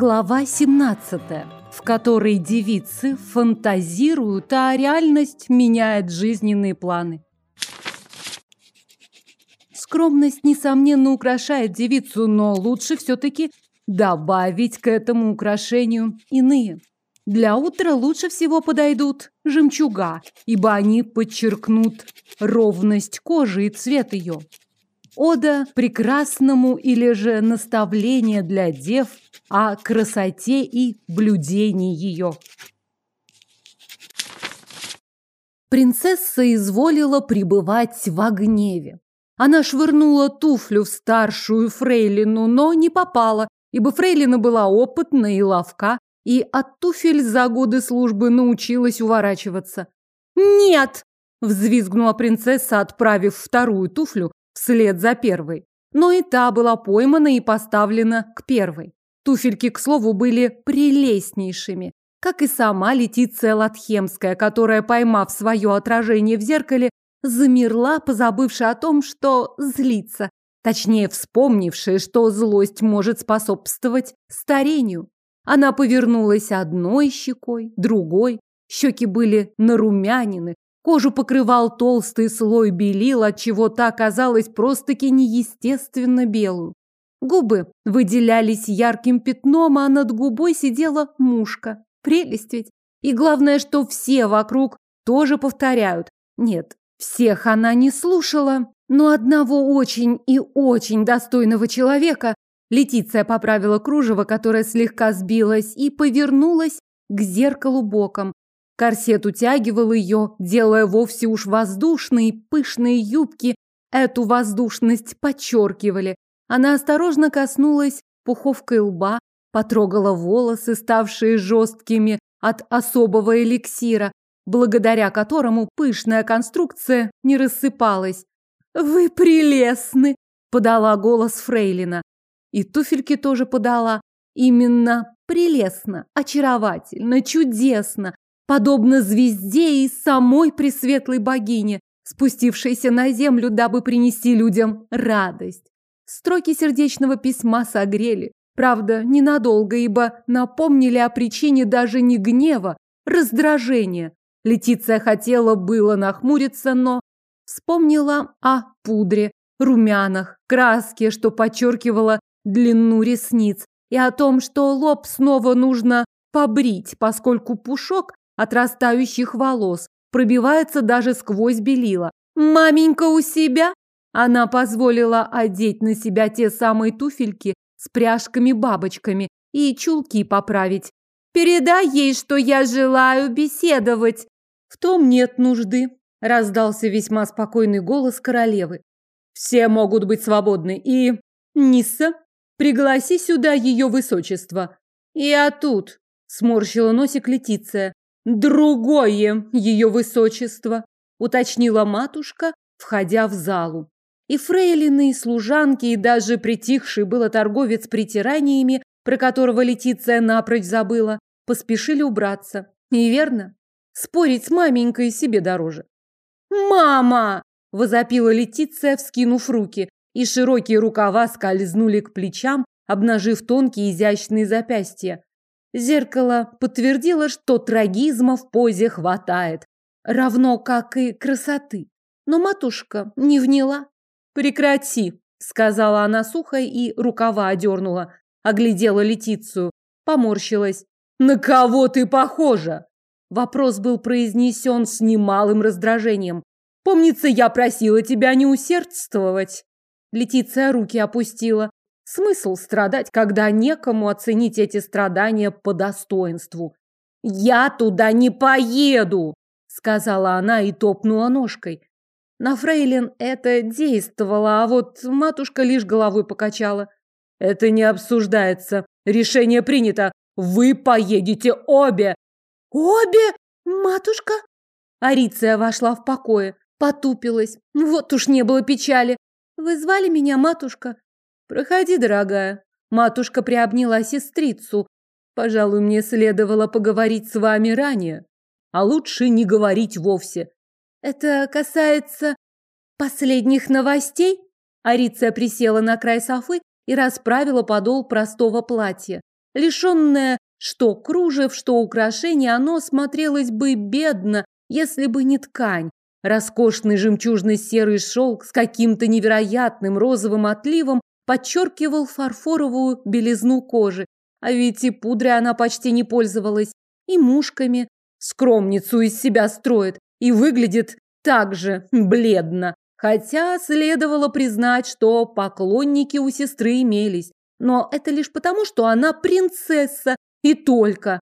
Глава 17, в которой девицы фантазируют, а реальность меняет жизненные планы. Скромность, несомненно, украшает девицу, но лучше все-таки добавить к этому украшению иные. Для утра лучше всего подойдут жемчуга, ибо они подчеркнут ровность кожи и цвет ее. Ода прекрасному или же наставление для дев о красоте и блюдении ее. Принцесса изволила пребывать в гневе. Она швырнула туфлю в старшую фрейлину, но не попала, ибо фрейлина была опытна и ловка, и от туфель за годы службы научилась уворачиваться. «Нет!» – взвизгнула принцесса, отправив вторую туфлю вслед за первой. Но и та была поймана и поставлена к первой. Туфельки, к слову, были прелестнейшими, как и сама Летиция Латхемская, которая, поймав свое отражение в зеркале, замерла, позабывши о том, что злится, точнее, вспомнившая, что злость может способствовать старению. Она повернулась одной щекой, другой. Щеки были нарумянины, кожу покрывал толстый слой белил, отчего та казалась просто-таки неестественно белую. Губы выделялись ярким пятном, а над губой сидела мушка. Прелесть ведь. И главное, что все вокруг тоже повторяют. Нет, всех она не слушала, но одного очень и очень достойного человека Летиция поправила кружево, которое слегка сбилось, и повернулась к зеркалу боком. Корсет утягивал ее, делая вовсе уж воздушные, пышные юбки. Эту воздушность подчеркивали. Она осторожно коснулась пуховкой лба, потрогала волосы, ставшие жесткими от особого эликсира, благодаря которому пышная конструкция не рассыпалась. «Вы прелестны!» – подала голос Фрейлина. И туфельки тоже подала. Именно прелестно, очаровательно, чудесно, подобно звезде и самой пресветлой богине, спустившейся на землю, дабы принести людям радость. Строки сердечного письма согрели, правда, ненадолго, ибо напомнили о причине даже не гнева, раздражения. Летиция хотела было нахмуриться, но вспомнила о пудре, румянах, краске, что подчеркивала длину ресниц, и о том, что лоб снова нужно побрить, поскольку пушок отрастающих волос пробивается даже сквозь белила. «Маменька у себя?» Она позволила одеть на себя те самые туфельки с пряжками-бабочками и чулки поправить. «Передай ей, что я желаю беседовать!» «В том нет нужды», – раздался весьма спокойный голос королевы. «Все могут быть свободны, и... Нисса, Пригласи сюда ее высочество. Я тут, сморщила носик Летиция. Другое ее высочество, уточнила матушка, входя в залу. И фрейлины, и служанки, и даже притихший было торговец притираниями, про которого Летиция напрочь забыла, поспешили убраться. И верно, спорить с маменькой себе дороже. «Мама!» – возопила Летиция, вскинув руки и широкие рукава скользнули к плечам, обнажив тонкие изящные запястья. Зеркало подтвердило, что трагизма в позе хватает, равно как и красоты. Но матушка не вняла. «Прекрати», — сказала она сухо и рукава одернула. Оглядела Летицию, поморщилась. «На кого ты похожа?» Вопрос был произнесен с немалым раздражением. «Помнится, я просила тебя не усердствовать». Летиция руки опустила. Смысл страдать, когда некому оценить эти страдания по достоинству. «Я туда не поеду!» – сказала она и топнула ножкой. На фрейлин это действовало, а вот матушка лишь головой покачала. «Это не обсуждается. Решение принято. Вы поедете обе!» «Обе? Матушка?» Ариция вошла в покое, потупилась. Вот уж не было печали. Вы звали меня, матушка? Проходи, дорогая. Матушка приобняла сестрицу. Пожалуй, мне следовало поговорить с вами ранее, а лучше не говорить вовсе. Это касается последних новостей? Ариция присела на край софы и расправила подол простого платья. Лишенное что кружев, что украшений, оно смотрелось бы бедно, если бы не ткань. Роскошный жемчужно-серый шелк с каким-то невероятным розовым отливом подчеркивал фарфоровую белизну кожи. А ведь и пудрой она почти не пользовалась, и мушками. Скромницу из себя строит и выглядит так же бледно. Хотя следовало признать, что поклонники у сестры имелись. Но это лишь потому, что она принцесса и только.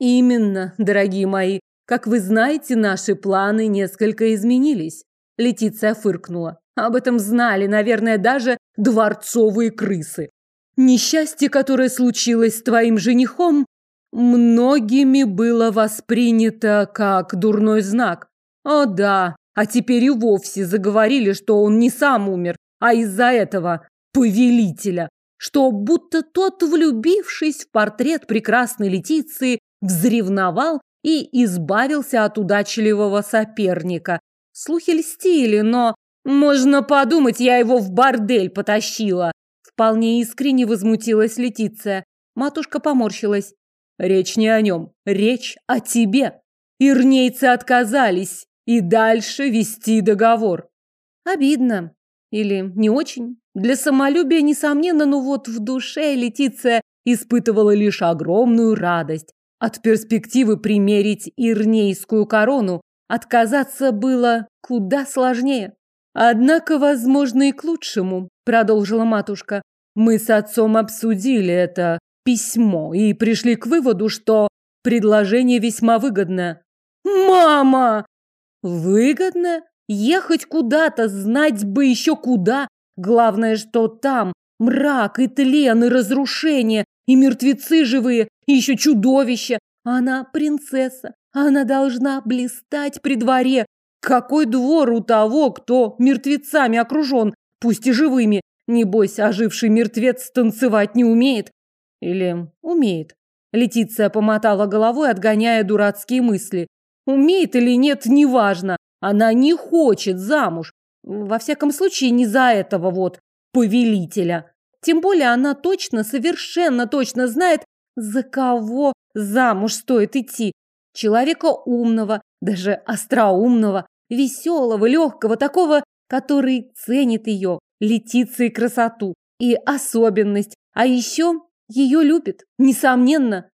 Именно, дорогие мои. Как вы знаете, наши планы несколько изменились. Летиция фыркнула. Об этом знали, наверное, даже дворцовые крысы. Несчастье, которое случилось с твоим женихом, многими было воспринято как дурной знак. О да, а теперь и вовсе заговорили, что он не сам умер, а из-за этого повелителя что будто тот, влюбившись в портрет прекрасной Летиции, взревновал и избавился от удачливого соперника. Слухи льстили, но можно подумать, я его в бордель потащила. Вполне искренне возмутилась Летиция. Матушка поморщилась. Речь не о нем, речь о тебе. Ирнейцы отказались и дальше вести договор. Обидно. Или не очень? Для самолюбия, несомненно, но вот в душе Летиция испытывала лишь огромную радость. От перспективы примерить ирнейскую корону отказаться было куда сложнее. Однако, возможно, и к лучшему, продолжила матушка. Мы с отцом обсудили это письмо и пришли к выводу, что предложение весьма выгодное. Мама! Выгодно? Ехать куда-то, знать бы еще куда. Главное, что там мрак и тлен, и разрушение, и мертвецы живые, и еще чудовища. Она принцесса, она должна блистать при дворе. Какой двор у того, кто мертвецами окружен, пусть и живыми? Небось, оживший мертвец танцевать не умеет. Или умеет? Летиция помотала головой, отгоняя дурацкие мысли. Умеет или нет, неважно. Она не хочет замуж. Во всяком случае, не за этого вот повелителя. Тем более она точно, совершенно точно знает, за кого замуж стоит идти. Человека умного, даже остроумного, веселого, легкого, такого, который ценит ее, летицы и красоту, и особенность, а еще ее любит, несомненно.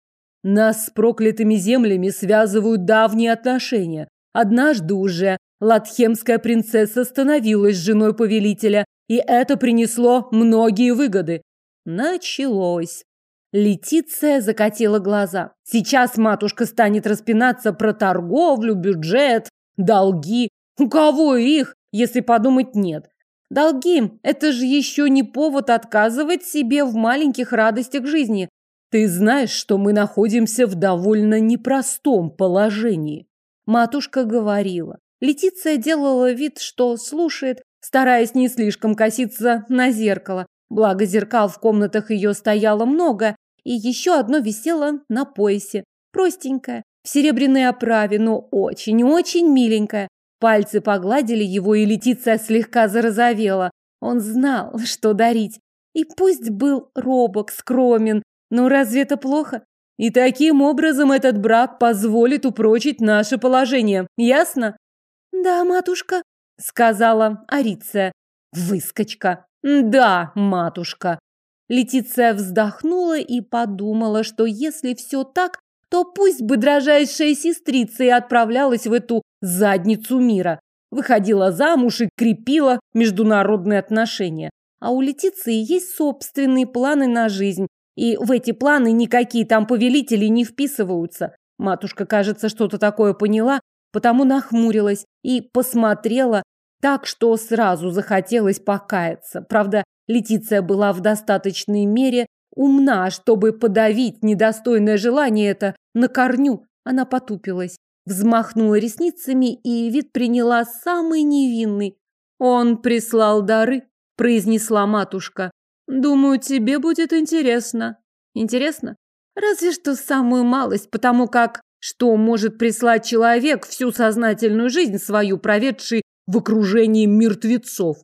Нас с проклятыми землями связывают давние отношения. Однажды уже латхемская принцесса становилась женой повелителя, и это принесло многие выгоды. Началось. Летиция закатила глаза. Сейчас матушка станет распинаться про торговлю, бюджет, долги. У кого их, если подумать, нет? Долги – это же еще не повод отказывать себе в маленьких радостях жизни. Ты знаешь, что мы находимся в довольно непростом положении. Матушка говорила. Летиция делала вид, что слушает, стараясь не слишком коситься на зеркало. Благо зеркал в комнатах ее стояло много, и еще одно висело на поясе. Простенькое, в серебряной оправе, но очень-очень миленькое. Пальцы погладили его, и Летиция слегка зарозовела. Он знал, что дарить. И пусть был робок, скромен, но разве это плохо? И таким образом этот брак позволит упрочить наше положение. Ясно? Да, матушка, сказала Ариция. Выскочка. Да, матушка. Летиция вздохнула и подумала, что если все так, то пусть бы дрожайшая сестрица и отправлялась в эту задницу мира. Выходила замуж и крепила международные отношения. А у Летиции есть собственные планы на жизнь, и в эти планы никакие там повелители не вписываются. Матушка, кажется, что-то такое поняла, потому нахмурилась и посмотрела так, что сразу захотелось покаяться. Правда, Летиция была в достаточной мере умна, чтобы подавить недостойное желание это на корню. Она потупилась, взмахнула ресницами и вид приняла самый невинный. «Он прислал дары», – произнесла матушка. Думаю, тебе будет интересно. Интересно? Разве что самую малость, потому как что может прислать человек всю сознательную жизнь свою, проведший в окружении мертвецов?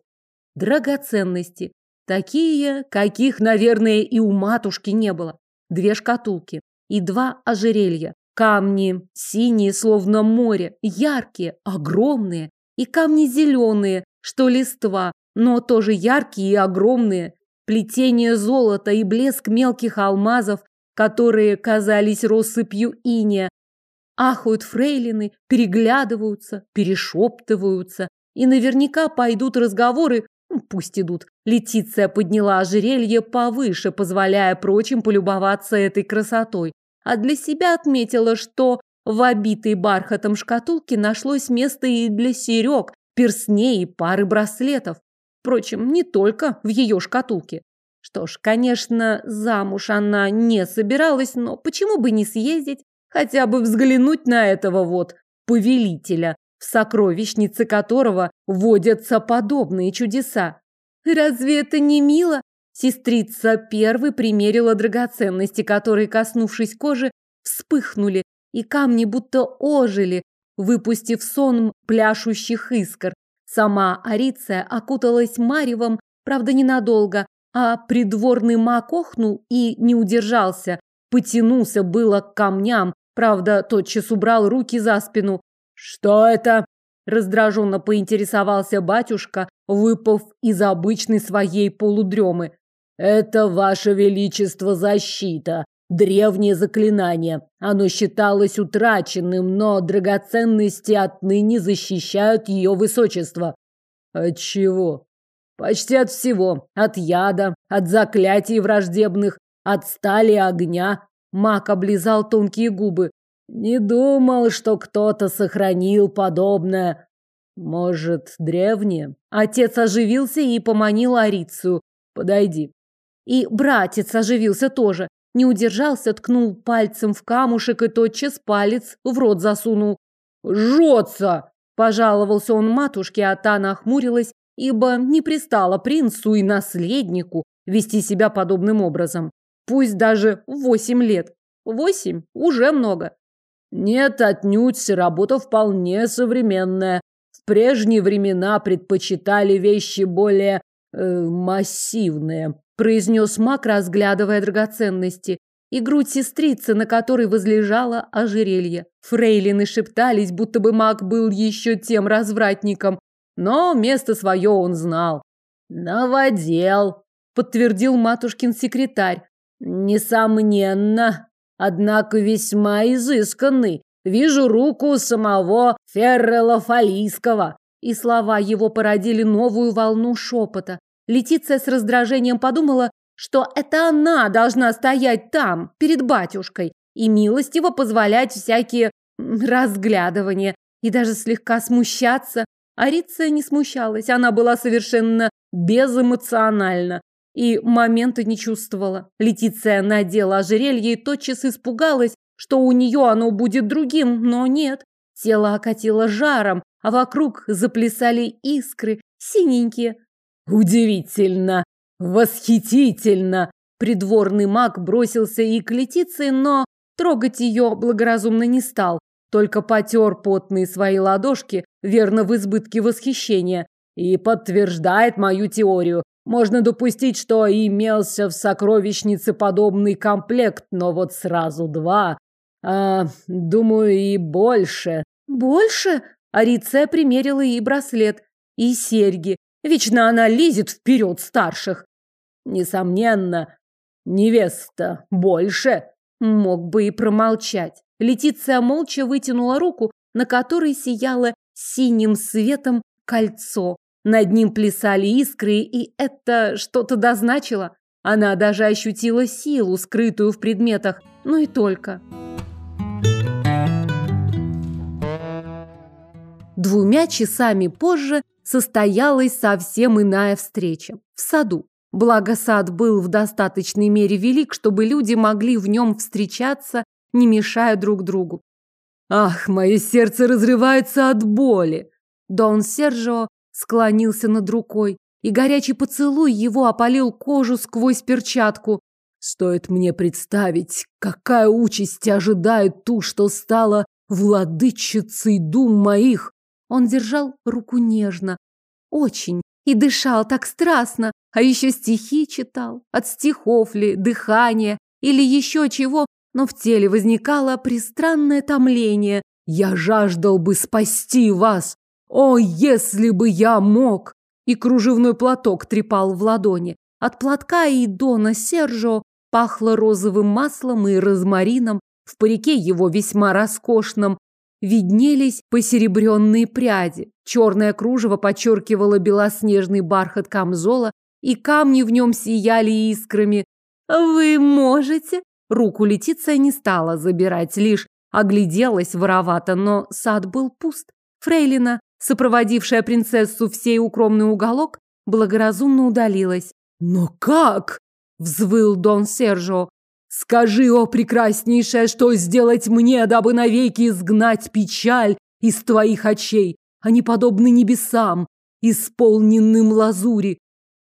Драгоценности. Такие, каких, наверное, и у матушки не было. две шкатулки и два ожерелья. Камни синие, словно море, яркие, огромные, и камни зеленые, что листва, но тоже яркие и огромные. Плетение золота и блеск мелких алмазов, которые казались россыпью иния. Ахают фрейлины, переглядываются, перешептываются, и наверняка пойдут разговоры, пусть идут. Летиция подняла ожерелье повыше, позволяя прочим полюбоваться этой красотой, а для себя отметила, что в обитой бархатом шкатулке нашлось место и для серег, персней и пары браслетов. Впрочем, не только в ее шкатулке. Что ж, конечно, замуж она не собиралась, но почему бы не съездить, хотя бы взглянуть на этого вот повелителя, в сокровищнице которого водятся подобные чудеса. Разве это не мило? Сестрица первой примерила драгоценности, которые, коснувшись кожи, вспыхнули, и камни будто ожили, выпустив сон пляшущих искр. Сама Ариция окуталась маревом, правда, ненадолго, а придворный маг охнул и не удержался, потянулся было к камням, правда, тотчас убрал руки за спину. «Что это?» – раздраженно поинтересовался батюшка, выпав из обычной своей полудремы. «Это, ваше величество, защита, древнее заклинание. Оно считалось утраченным, но драгоценности отныне защищают ее высочество. От чего? Почти от всего. От яда, от заклятий враждебных, от стали огня. Мак облизал тонкие губы. Не думал, что кто-то сохранил подобное. Может, древнее? Отец оживился и поманил Арицию. Подойди. И братец оживился тоже. Не удержался, ткнул пальцем в камушек и тотчас палец в рот засунул. «Жжется!» – пожаловался он матушке, а та нахмурилась, ибо не пристало принцу и наследнику вести себя подобным образом. Пусть даже восемь лет. Восемь – уже много. Нет, отнюдь, работа вполне современная. В прежние времена предпочитали вещи более э, массивные произнес маг, разглядывая драгоценности, и грудь сестрицы, на которой возлежало ожерелье. Фрейлины шептались, будто бы маг был еще тем развратником, но место свое он знал. «Новодел», — подтвердил матушкин секретарь. «Несомненно, однако весьма изысканный. Вижу руку самого Феррела Фалийского». И слова его породили новую волну шепота. Летиция с раздражением подумала, что это она должна стоять там, перед батюшкой, и милостиво позволять всякие разглядывания, и даже слегка смущаться. Ариция не смущалась, она была совершенно безэмоциональна и момента не чувствовала. Летиция надела ожерелье и тотчас испугалась, что у нее оно будет другим, но нет. Тело окатило жаром, а вокруг заплясали искры, синенькие, Удивительно! Восхитительно! Придворный маг бросился и к Летиции, но трогать ее благоразумно не стал, только потер потные свои ладошки, верно в избытке восхищения, и подтверждает мою теорию. Можно допустить, что имелся в сокровищнице подобный комплект, но вот сразу два. А, думаю, и больше. Больше? Ариция примерила и браслет, и серьги, Вечно она лезет вперед старших. Несомненно, невеста больше. Мог бы и промолчать. Летиция молча вытянула руку, на которой сияло синим светом кольцо. Над ним плясали искры, и это что-то дозначило. Она даже ощутила силу, скрытую в предметах, но и только. Двумя часами позже состоялась совсем иная встреча. В саду. Благо сад был в достаточной мере велик, чтобы люди могли в нем встречаться, не мешая друг другу. «Ах, мое сердце разрывается от боли!» Дон Серджио склонился над рукой, и горячий поцелуй его опалил кожу сквозь перчатку. Стоит мне представить, какая участь ожидает ту, что стала владычицей дум моих. Он держал руку нежно, очень, и дышал так страстно, а еще стихи читал. От стихов ли, дыхания или еще чего, но в теле возникало пристранное томление. «Я жаждал бы спасти вас! О, если бы я мог!» И кружевной платок трепал в ладони. От платка и Дона Сержо пахло розовым маслом и розмарином. В парике его весьма роскошном виднелись посеребренные пряди. Черное кружево подчеркивало белоснежный бархат камзола, и камни в нем сияли искрами. «Вы можете?» Руку Летиция не стала забирать, лишь огляделась воровато, но сад был пуст. Фрейлина, сопроводившая принцессу в сей укромный уголок, благоразумно удалилась. «Но как?» — взвыл Дон Сержо. «Скажи, о прекраснейшая, что сделать мне, дабы навеки изгнать печаль из твоих очей, они подобны небесам, исполненным лазури.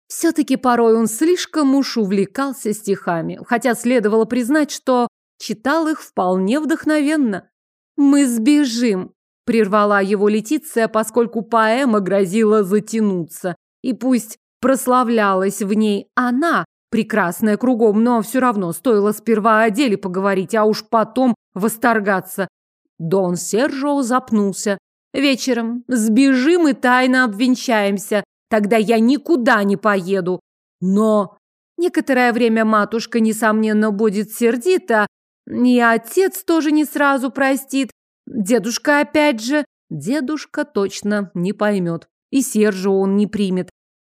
Все-таки порой он слишком уж увлекался стихами, хотя следовало признать, что читал их вполне вдохновенно. «Мы сбежим», — прервала его Летиция, поскольку поэма грозила затянуться. И пусть прославлялась в ней она, прекрасная кругом, но все равно стоило сперва о деле поговорить, а уж потом восторгаться. Дон Сержо запнулся. «Вечером сбежим и тайно обвенчаемся. Тогда я никуда не поеду. Но некоторое время матушка, несомненно, будет сердита, и отец тоже не сразу простит. Дедушка опять же... Дедушка точно не поймет. И Сержа он не примет.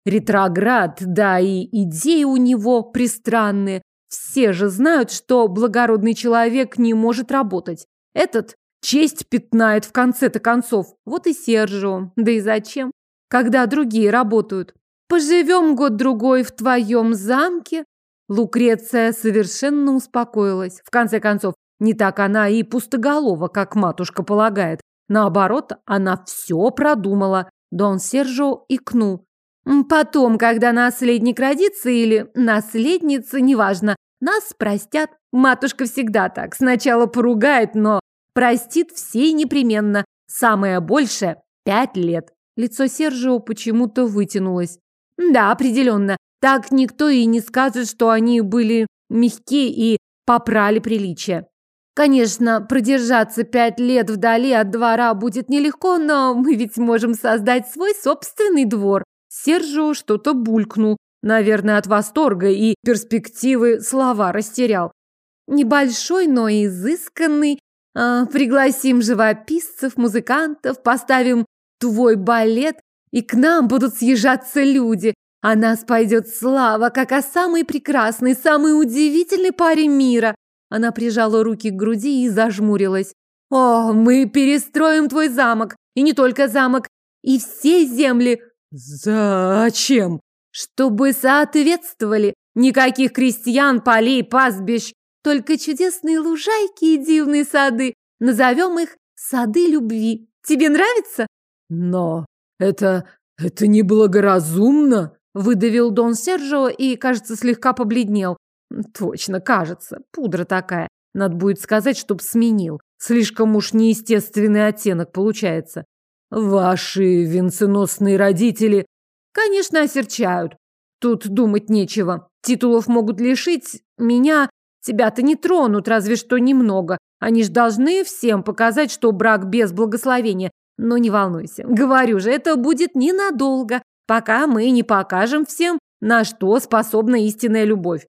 Ретроград, да и идеи у него пристранные. Все же знают, что благородный человек не может работать. Этот честь пятнает в конце-то концов. Вот и Сержио. Да и зачем? когда другие работают. Поживем год-другой в твоем замке. Лукреция совершенно успокоилась. В конце концов, не так она и пустоголова, как матушка полагает. Наоборот, она все продумала. Дон Сержо икнул. Потом, когда наследник родится или наследница, неважно, нас простят. Матушка всегда так. Сначала поругает, но простит всей непременно. Самое большее – пять лет. Лицо Сержио почему-то вытянулось. Да, определенно. Так никто и не скажет, что они были мягкие и попрали приличие. Конечно, продержаться пять лет вдали от двора будет нелегко, но мы ведь можем создать свой собственный двор. Сержио что-то булькнул. Наверное, от восторга и перспективы слова растерял. Небольшой, но изысканный. А, пригласим живописцев, музыкантов, поставим твой балет, и к нам будут съезжаться люди. О нас пойдет слава, как о самой прекрасной, самой удивительной паре мира. Она прижала руки к груди и зажмурилась. О, мы перестроим твой замок. И не только замок, и все земли. Зачем? Чтобы соответствовали. Никаких крестьян, полей, пастбищ. Только чудесные лужайки и дивные сады. Назовем их сады любви. Тебе нравится? Но это... это неблагоразумно, выдавил Дон Серджио и, кажется, слегка побледнел. Точно, кажется. Пудра такая. Надо будет сказать, чтоб сменил. Слишком уж неестественный оттенок получается. Ваши венценосные родители, конечно, осерчают. Тут думать нечего. Титулов могут лишить. Меня, тебя-то не тронут, разве что немного. Они ж должны всем показать, что брак без благословения но не волнуйся, говорю же, это будет ненадолго, пока мы не покажем всем, на что способна истинная любовь.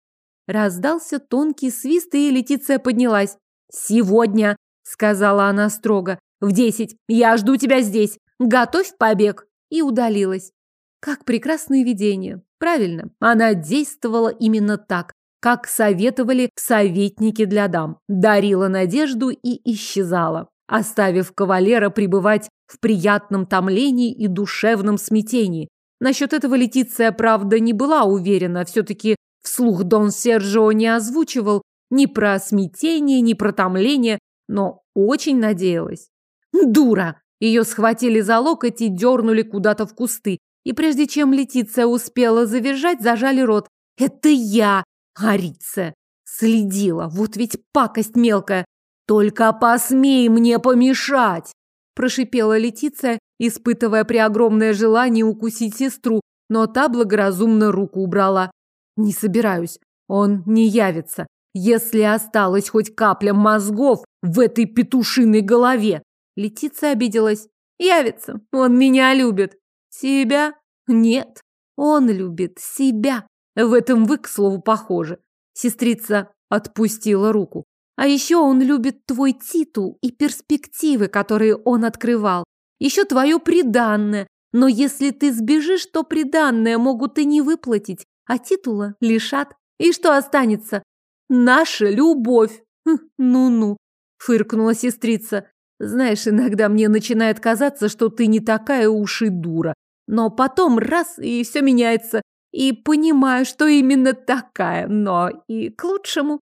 Раздался тонкий свист, и Летиция поднялась. «Сегодня», — сказала она строго, — «в десять. Я жду тебя здесь. Готовь побег». И удалилась. Как прекрасное видение. Правильно, она действовала именно так, как советовали советники для дам. Дарила надежду и исчезала оставив кавалера пребывать в приятном томлении и душевном смятении. Насчет этого Летиция, правда, не была уверена, все-таки вслух Дон Серджио не озвучивал ни про смятение, ни про томление, но очень надеялась. Дура! Ее схватили за локоть и дернули куда-то в кусты. И прежде чем Летиция успела завизжать, зажали рот. «Это я, Арица!» Следила, вот ведь пакость мелкая. «Только посмей мне помешать!» Прошипела Летиция, испытывая преогромное желание укусить сестру, но та благоразумно руку убрала. «Не собираюсь. Он не явится. если осталась хоть капля мозгов в этой петушиной голове. Летиция обиделась. Явится, он меня любит. Себя? Нет, он любит себя. В этом вы, к слову, похожи. Сестрица отпустила руку. А еще он любит твой титул и перспективы, которые он открывал. Еще твое приданное. Но если ты сбежишь, то приданное могут и не выплатить, а титула лишат. И что останется? Наша любовь. Хм, ну-ну, фыркнула сестрица. Знаешь, иногда мне начинает казаться, что ты не такая уж и дура. Но потом раз, и все меняется. И понимаю, что именно такая, но и к лучшему.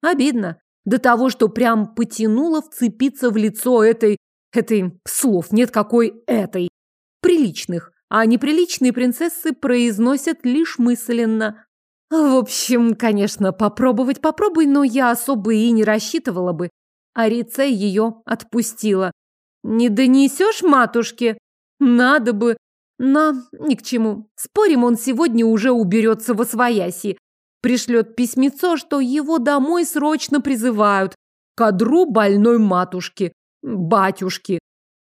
Обидно. До того, что прям потянуло вцепиться в лицо этой... Этой... Слов нет какой этой. Приличных. А неприличные принцессы произносят лишь мысленно. В общем, конечно, попробовать попробуй, но я особо и не рассчитывала бы. Арица ее отпустила. «Не донесешь матушке?» «Надо бы. Но ни к чему. Спорим, он сегодня уже уберется во свояси. Пришлет письмецо, что его домой срочно призывают. Кадру больной матушки. Батюшки».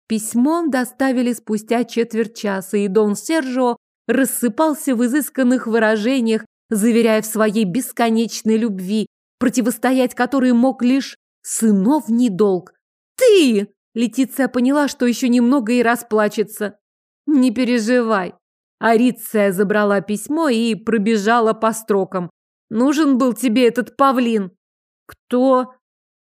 Письмо доставили спустя четверть часа, и Дон Сержио рассыпался в изысканных выражениях, заверяя в своей бесконечной любви, противостоять которой мог лишь Сыновний долг. Ты! Летиция поняла, что еще немного и расплачется. Не переживай. Ариция забрала письмо и пробежала по строкам. Нужен был тебе этот павлин. Кто?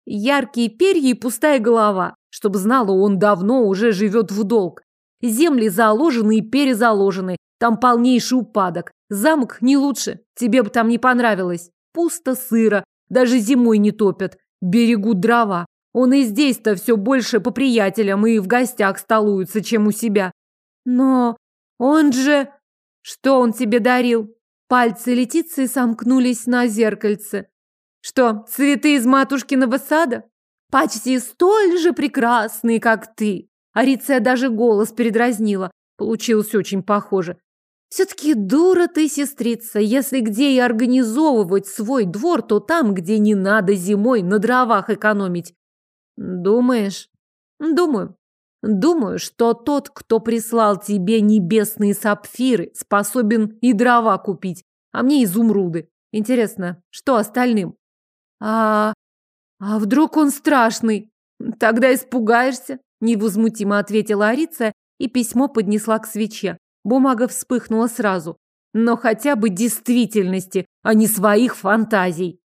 Яркие перья и пустая голова. Чтобы знала, он давно уже живет в долг. Земли заложены и перезаложены. Там полнейший упадок. Замок не лучше. Тебе бы там не понравилось. Пусто, сыро. Даже зимой не топят берегут дрова. Он и здесь-то все больше по приятелям и в гостях столуется, чем у себя. Но он же... Что он тебе дарил? Пальцы Летиции сомкнулись на зеркальце. Что, цветы из матушкиного сада? Почти столь же прекрасные, как ты. Ариция даже голос передразнила. Получилось очень похоже. Все-таки дура ты, сестрица. Если где и организовывать свой двор, то там, где не надо зимой на дровах экономить. Думаешь? Думаю. Думаю, что тот, кто прислал тебе небесные сапфиры, способен и дрова купить, а мне изумруды. Интересно, что остальным? А... А вдруг он страшный? Тогда испугаешься, невозмутимо ответила Арица и письмо поднесла к свече. Бумага вспыхнула сразу. Но хотя бы действительности, а не своих фантазий.